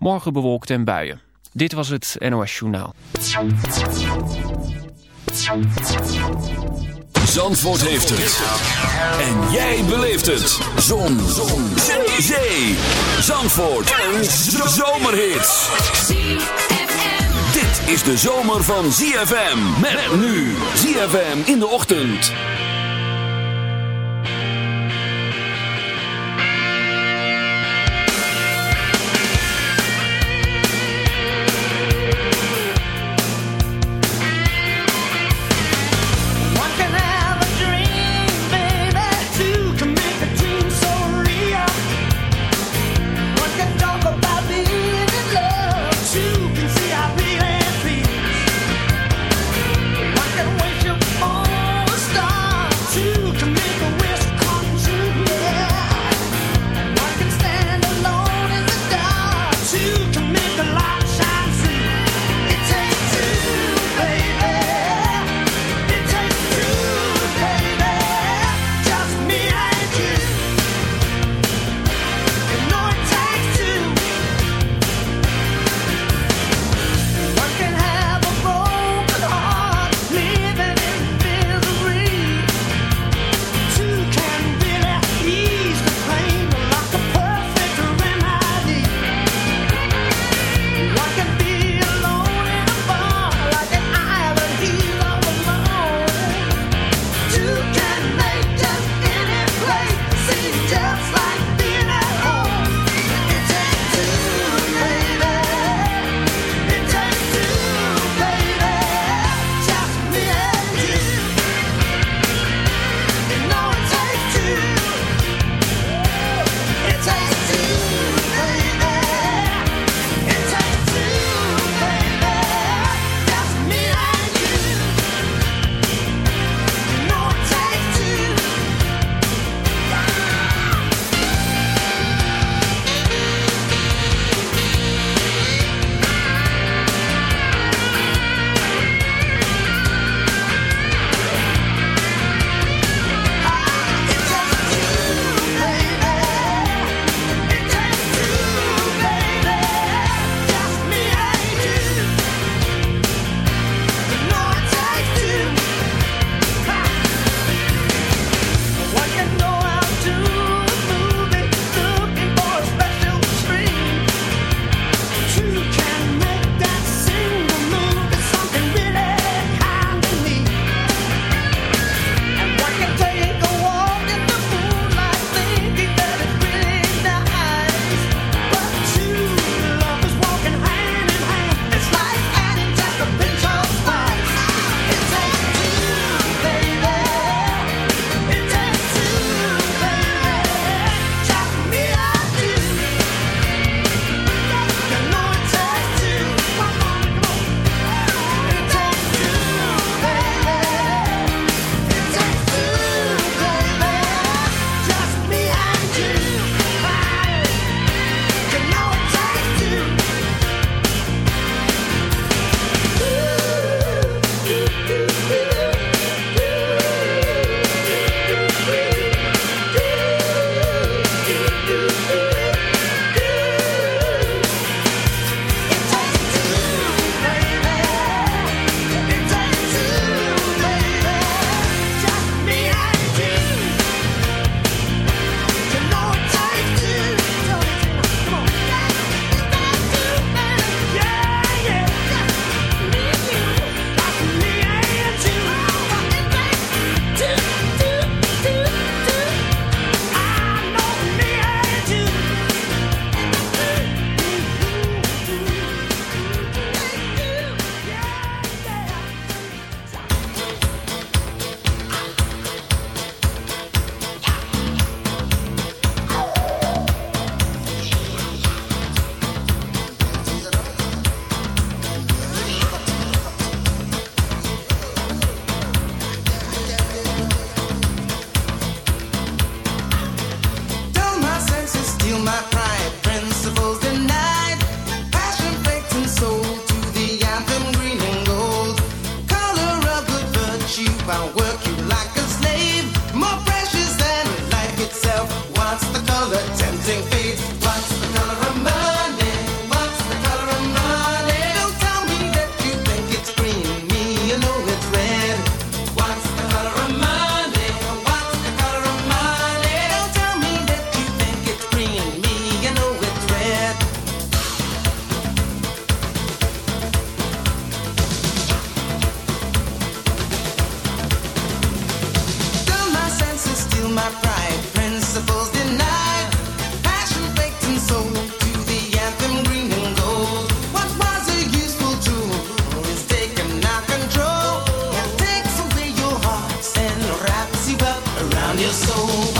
Morgen bewolkt en buien. Dit was het NOS Journaal. Zandvoort heeft het. En jij beleeft het. Zon. Zon. Zee. Zandvoort. Een zomerhit. Dit is de zomer van ZFM. Met nu. ZFM in de ochtend. eu sou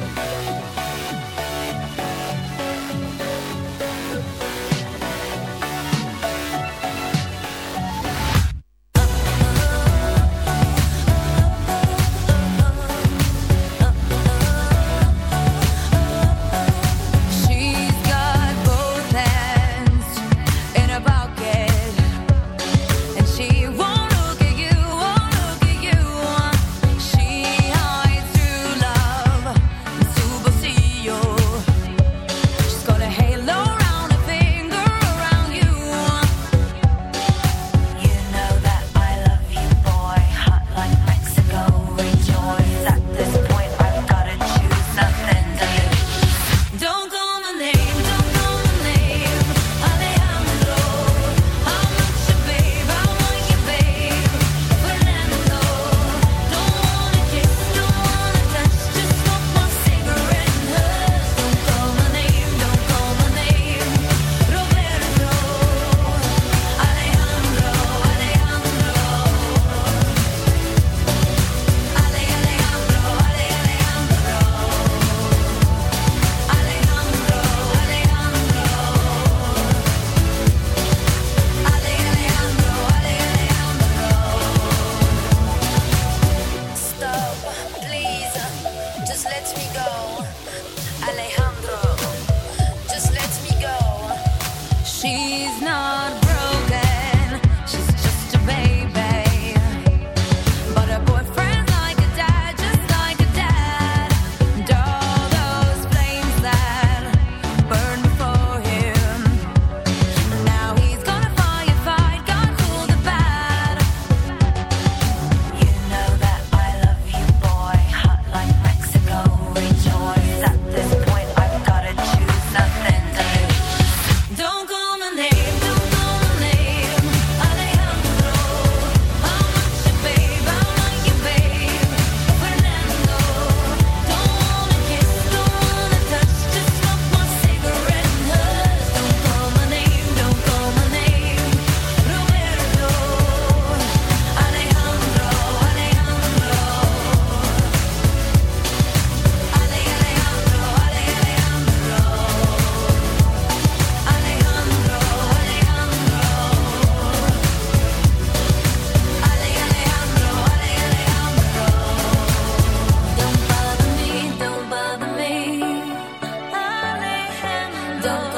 don't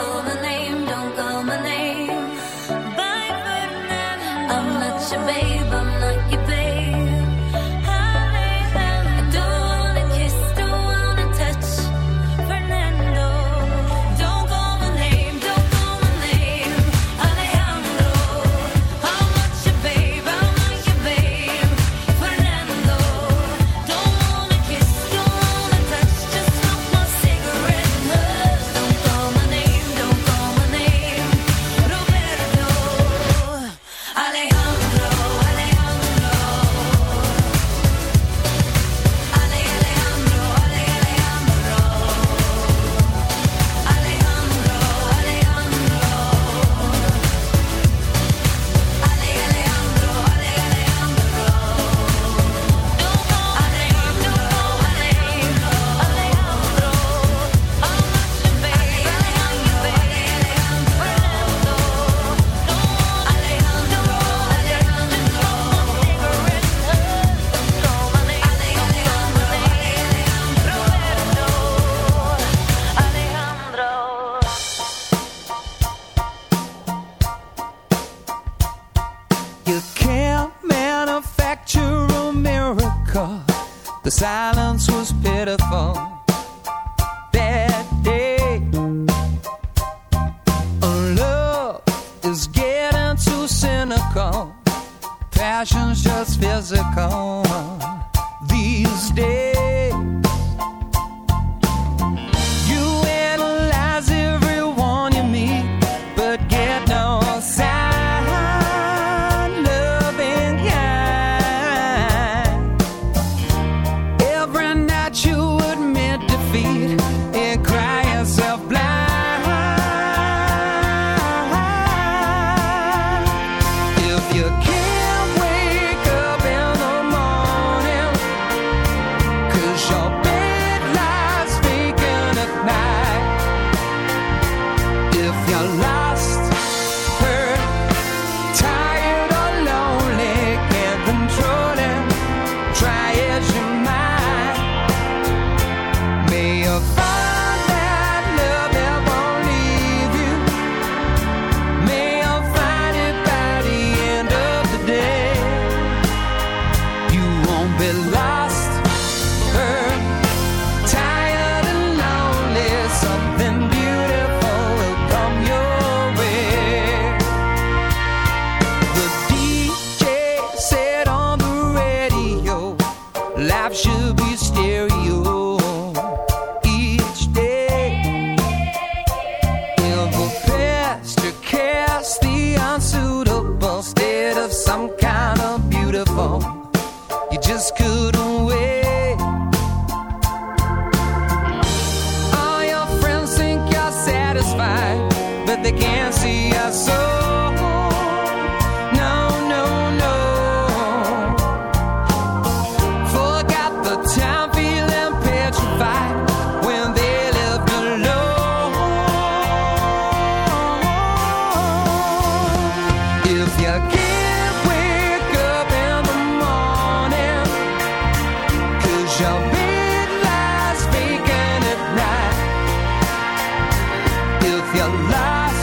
if you lie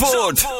Zandvoort.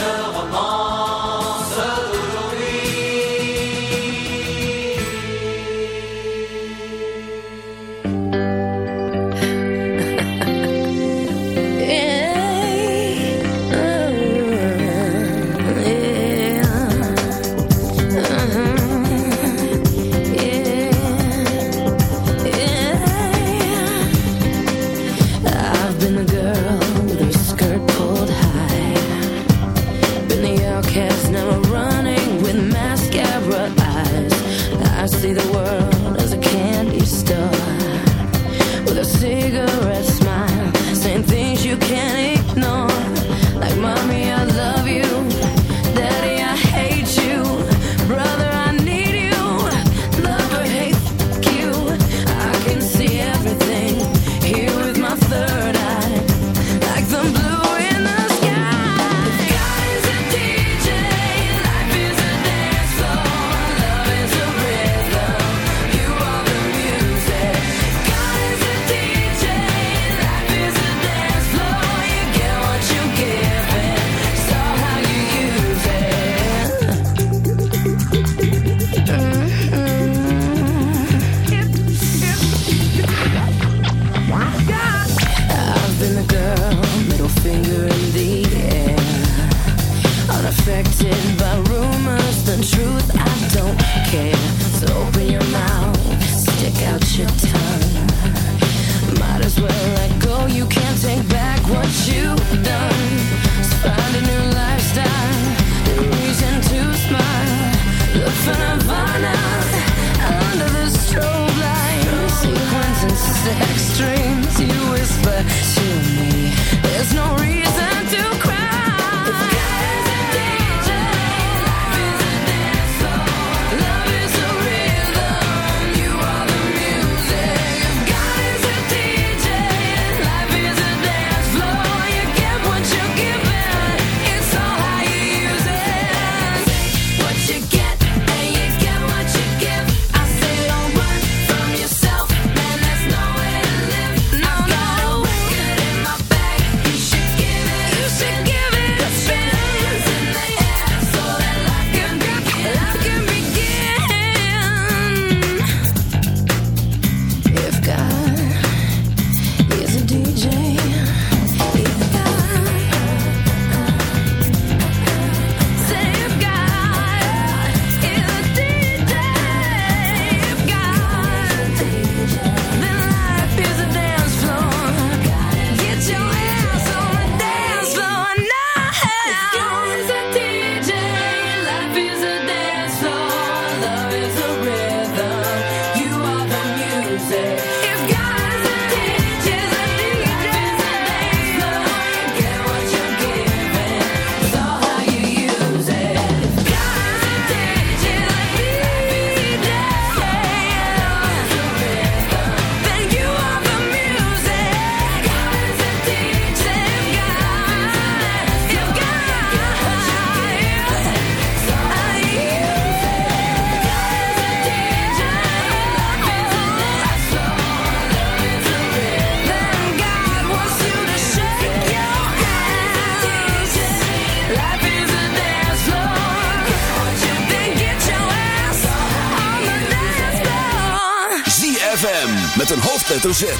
de romans. hoofdletter Z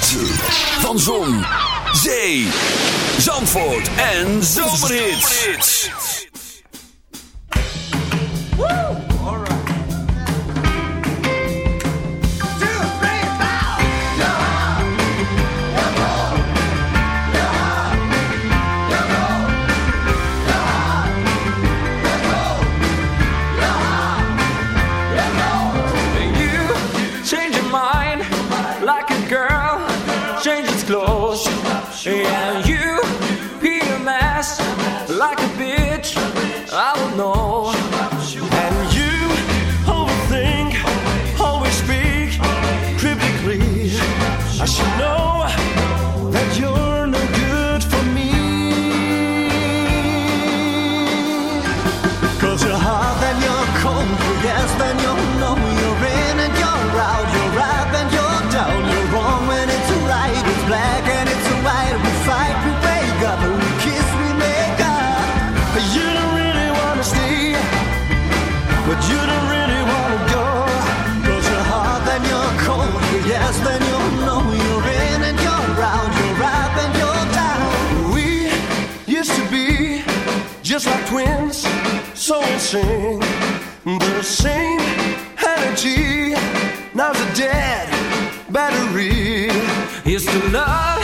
close. And you, be a mess like a bitch, I don't know. And you, always think, always speak critically. I should know. twins, so insane. The same energy, now's the dead battery. Is to love.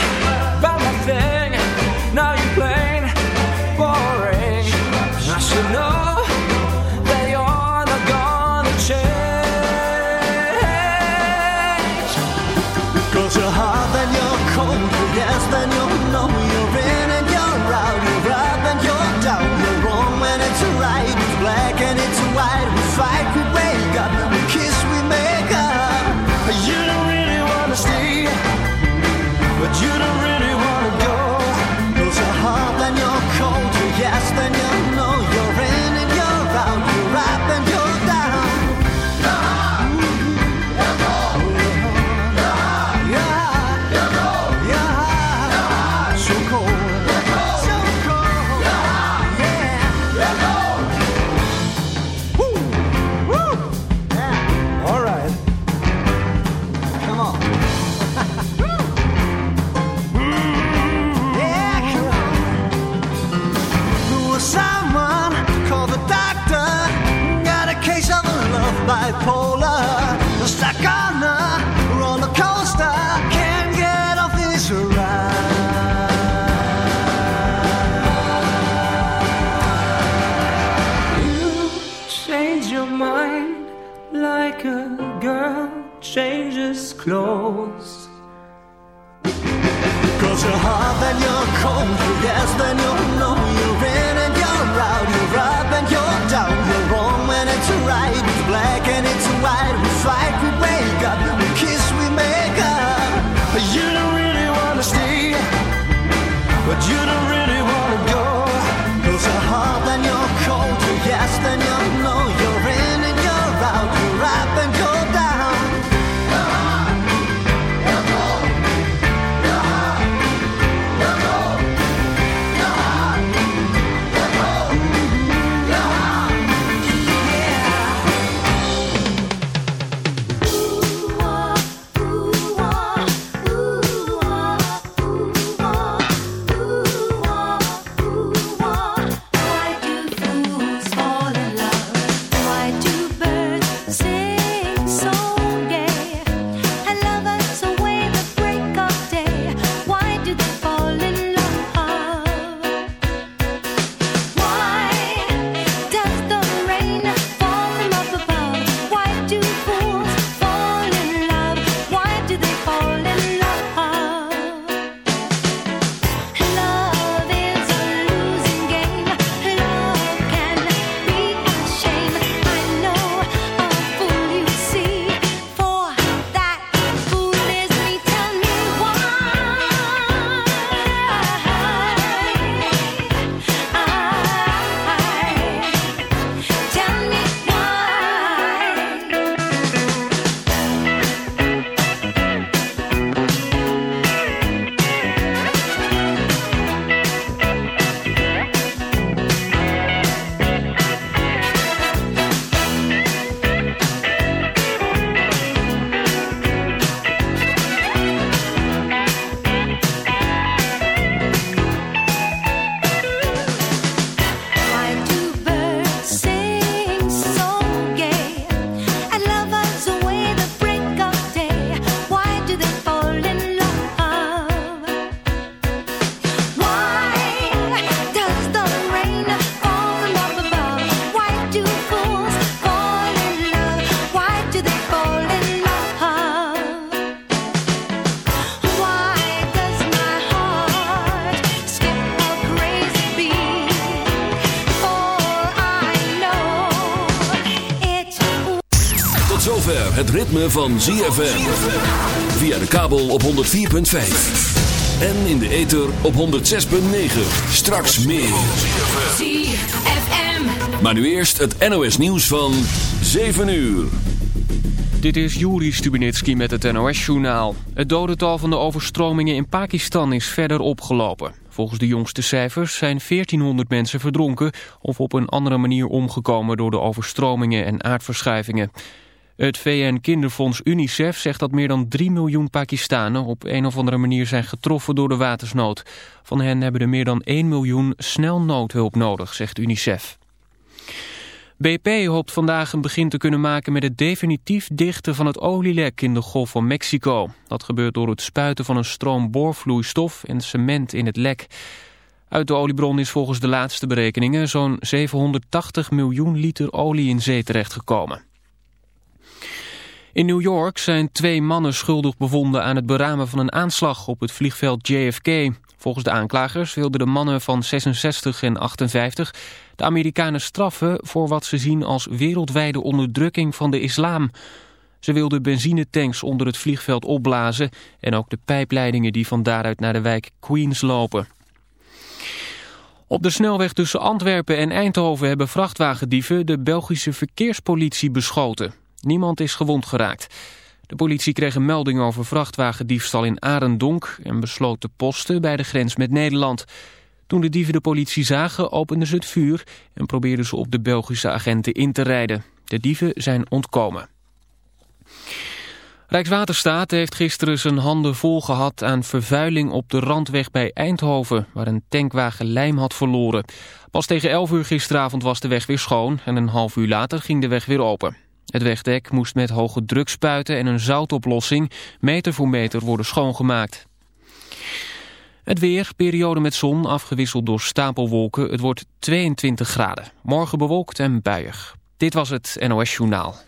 Ritme van ZFM. Via de kabel op 104.5. En in de ether op 106.9. Straks meer. ZFM. Maar nu eerst het NOS nieuws van 7 uur. Dit is Juri Stubenitski met het NOS-journaal. Het dodental van de overstromingen in Pakistan is verder opgelopen. Volgens de jongste cijfers zijn 1400 mensen verdronken... of op een andere manier omgekomen door de overstromingen en aardverschuivingen. Het VN-kinderfonds UNICEF zegt dat meer dan 3 miljoen Pakistanen... op een of andere manier zijn getroffen door de watersnood. Van hen hebben er meer dan 1 miljoen snel noodhulp nodig, zegt UNICEF. BP hoopt vandaag een begin te kunnen maken met het definitief dichten van het olielek in de Golf van Mexico. Dat gebeurt door het spuiten van een stroom boorvloeistof en cement in het lek. Uit de oliebron is volgens de laatste berekeningen zo'n 780 miljoen liter olie in zee terechtgekomen. In New York zijn twee mannen schuldig bevonden aan het beramen van een aanslag op het vliegveld JFK. Volgens de aanklagers wilden de mannen van 66 en 58 de Amerikanen straffen voor wat ze zien als wereldwijde onderdrukking van de islam. Ze wilden benzinetanks onder het vliegveld opblazen en ook de pijpleidingen die van daaruit naar de wijk Queens lopen. Op de snelweg tussen Antwerpen en Eindhoven hebben vrachtwagendieven de Belgische verkeerspolitie beschoten. Niemand is gewond geraakt. De politie kreeg een melding over vrachtwagendiefstal in Arendonk en besloot te posten bij de grens met Nederland. Toen de dieven de politie zagen openden ze het vuur en probeerden ze op de Belgische agenten in te rijden. De dieven zijn ontkomen. Rijkswaterstaat heeft gisteren zijn handen vol gehad aan vervuiling op de randweg bij Eindhoven, waar een tankwagen lijm had verloren. Pas tegen 11 uur gisteravond was de weg weer schoon en een half uur later ging de weg weer open. Het wegdek moest met hoge druk spuiten en een zoutoplossing meter voor meter worden schoongemaakt. Het weer, periode met zon, afgewisseld door stapelwolken. Het wordt 22 graden. Morgen bewolkt en buiig. Dit was het NOS Journaal.